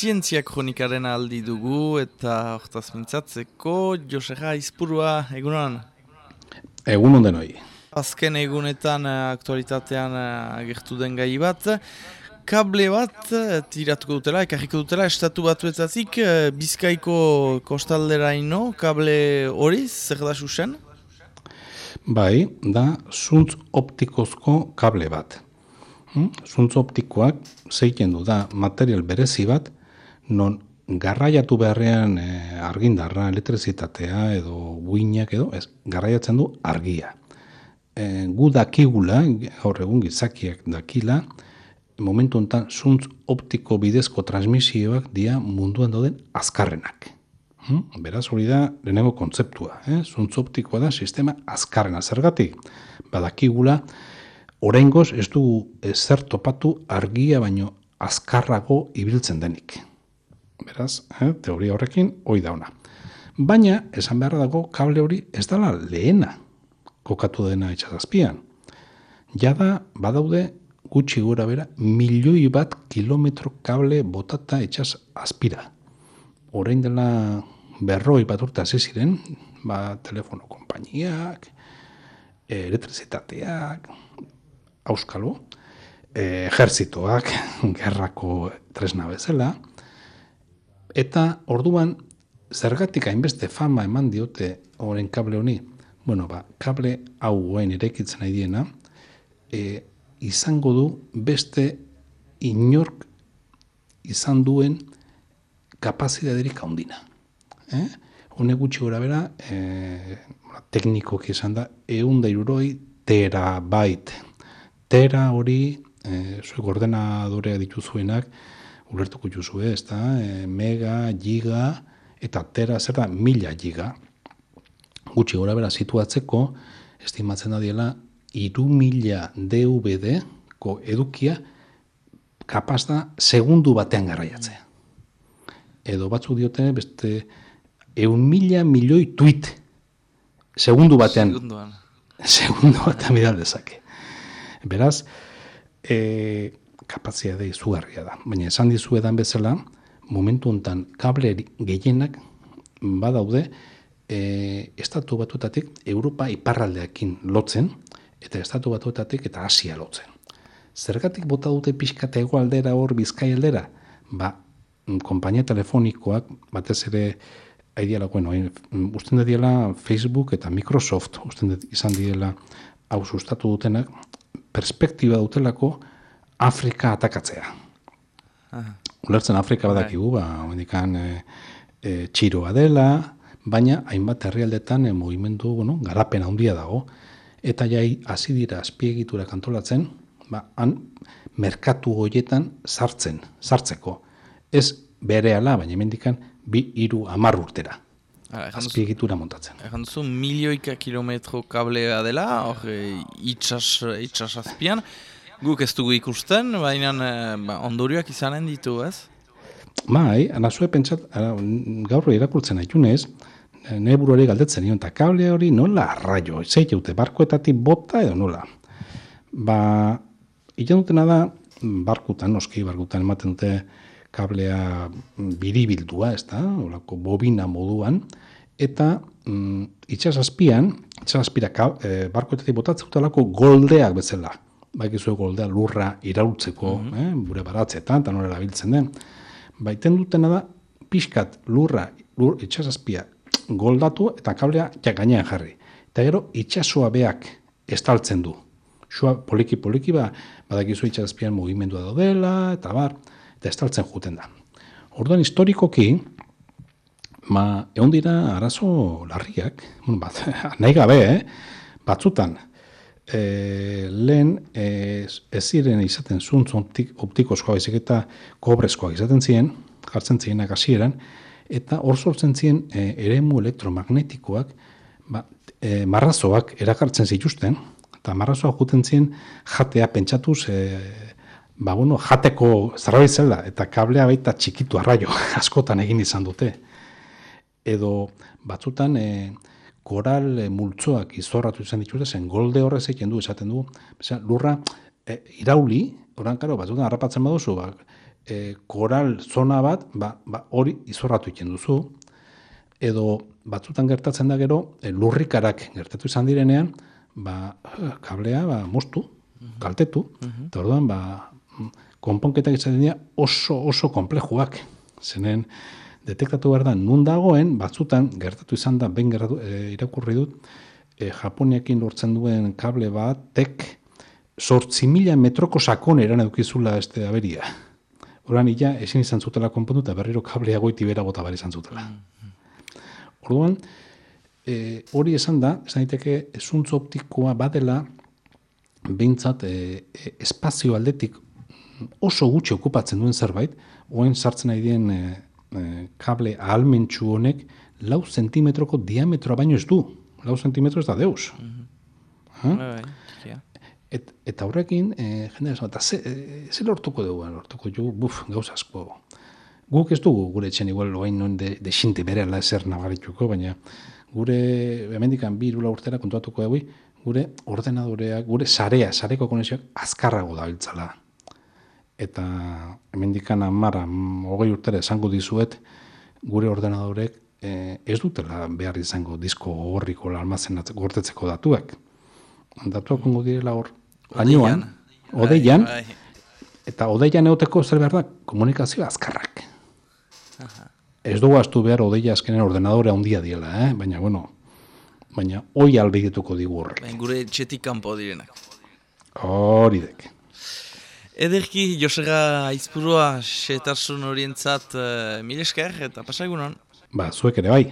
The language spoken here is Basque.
zientzia kronikaren aldi dugu eta hortaz mintzatzeko Josera Izpurua, egunon? Egun onden hori. Azken egunetan eh, aktualitatean eh, agertu den gai bat, kable bat eh, tiratuko dutela, ekarriko dutela, estatu batuetatik bizkaiko kostaldera ino, kable hori, zer da susen? Bai, da zuntz optikozko kable bat. Hmm? Zuntz optikoak zeiten du da material berezi bat, non garraiatu beharrean e, argindarra, elektrizitatea edo buinak edo, ez, garraiatzen du argia. E, gu dakigula, gaur egun gizakiak dakila, momentu honetan zuntz optiko bidezko transmisioak dia munduan dauden azkarrenak. Hmm? Beraz hori da lehenengo kontzeptua. Eh? Zuntz optikoa da sistema azkarrena zergatik. Badakigula, Oraingoz ez dugu ezer topatu argia baino azkarrago ibiltzen denik. Beraz, eh, teoria horrekin hoi da ona. Baina, esan beharra dago, kable hori ez dela lehena kokatu dena itxazazpian. Jada, badaude, gutxi gura bera, milioi bat kilometro kable botata itxaz azpira. Orain dela berroi bat urte ziren, ba, telefono konpainiak, elektrizitateak, auskalo, e, ejerzitoak, gerrako tresna bezala, eta orduan, zergatik hainbeste fama eman diote horren kable honi, bueno, ba, kable hau guen irekitzen nahi diena, e, izango du beste inork izan duen kapazidaderik handina. Eh? Hone gutxi gora bera, e, teknikoki izan da, egun da iruroi terabyte tera hori, e, zuek ordenadorea dituzuenak, ulertuko juzu, ez da, e, mega, giga, eta tera zer da, mila giga. Gutxi gora bera situatzeko, estimatzen da diela, iru mila DVD ko edukia kapaz da segundu batean garraiatzea. Edo batzu diote beste eun mila milioi tweet segundu batean. Segunduan. Segundu batean bidal dezake. Beraz, e, kapazia da izugarria da. Baina esan dizu edan bezala, momentu hontan kable gehienak badaude e, estatu batutatik Europa iparraldeakin lotzen, eta estatu batutatik eta Asia lotzen. Zergatik bota dute pixkate egualdera hor bizkai aldera? Ba, kompainia telefonikoak, batez ere, haidiala, bueno, usten da diela Facebook eta Microsoft, usten izan diela hau sustatu dutenak, perspektiba dutelako Afrika atakatzea. Aha. Ulertzen Afrika bai. badakigu, ba, ondikan e, e, txiroa dela, baina hainbat herrialdetan e, mugimendu bueno, garapen handia dago, eta jai hasi dira azpiegitura kantolatzen, ba, han merkatu hoietan sartzen, sartzeko. Ez bere ala, baina mendikan bi hiru hamar urtera. Azpiegitura montatzen. Egan duzu, milioika kilometro kablea dela, hor, itxas, itxas azpian. Guk ez dugu ikusten, baina e, ba, ondorioak izanen ditu, ez? Bai, anazue pentsat, gaur irakurtzen aitunez, ne buruari galdetzen nion, eta kable hori nola arraio, zei jaute, barkoetatik bota edo nola. Ba, ikan dutena da, barkutan, oski barkutan ematen dute, kablea biribildua, ez da, olako bobina moduan, eta mm, itxasazpian, itxasazpira e, barkoetatik botatzen dutelako goldeak bezala. Baik izue goldea lurra iraultzeko, mm -hmm. eh, bure baratzetan, eta norela biltzen den. Baiten dutena da, pixkat lurra, lur, itxasazpia goldatu eta kablea ja gainean jarri. Eta gero, itxasua beak estaltzen du. Sua poliki-poliki ba, badakizu itxasazpian mugimendua daudela, eta bar, eta estaltzen juten da. Orduan historikoki, ma, egon dira arazo larriak, bueno, bat, nahi gabe, eh? batzutan, e, lehen ez, ez ziren izaten zuntz optik, optikozkoa baizik eta kobrezkoak izaten ziren, jartzen zirenak hasieran, eta hor sortzen ziren e, eremu elektromagnetikoak, ba, e, marrazoak erakartzen zituzten, eta marrazoak juten ziren jatea pentsatuz e, ba, bueno, jateko zerbait zela, eta kablea baita txikitu arraio, askotan egin izan dute. Edo batzutan e, koral e, multzoak izorratu izan dituzte, zen golde horrez egin du, esaten du, Beza, lurra e, irauli, oran karo, batzutan harrapatzen baduzu, ba, e, koral zona bat, ba, ba, hori izorratu egiten duzu, edo batzutan gertatzen da gero, e, lurrikarak gertatu izan direnean, ba, kablea ba, moztu, kaltetu, eta orduan, ba, konponketak izaten dira oso oso komplejuak. Zenen, detektatu behar da, nun dagoen, batzutan, gertatu izan da, ben gertatu, e, irakurri dut, e, Japoniakin lortzen duen kable bat, tek, sortzi mila metroko sakon eran edukizula este aberia. Horan, illa, ezin izan zutela konpontu, eta berriro kablea goiti bera bota bar izan zutela. Orduan, e, hori esan da, esan daiteke, esuntz optikoa badela, behintzat, e, e, espazio aldetik oso gutxi okupatzen duen zerbait, oen sartzen nahi dien e, kable ahalmentsu honek lau zentimetroko diametroa baino ez du. Lau zentimetro ez da deus. Bai, ja. Et, eta horrekin, e, jende esan, eta ze, e, ze lortuko dugu, lortuko jo, buf, gauz asko. Guk ez dugu gure etxen igual loain non de, de xinte bere ala eser nabarituko, baina gure, hemendikan bi irula urtera kontuatuko dugu, gure ordenadoreak, gure sarea, sareko konexioak azkarrago da biltzala. Eta hemendikan amara, hogei urtera esango dizuet, gure ordenadorek eh, ez dutela behar izango disko horriko almazenatzeko gortetzeko datuak. Datuak ongo direla hor, lainoan, odeian, Bai, eta odeian euteko zer behar da, komunikazio azkarrak. Ez dugu astu behar odeia azkenen ordenadore handia diela, eh? baina bueno, baina hoi albidituko digu horrek. bai, gure txetik kanpo direnak. Hori dek. Ederki, Josega Aizpurua, setarsun horientzat uh, mil esker eta pasagunon. Ba, zuek ere bai.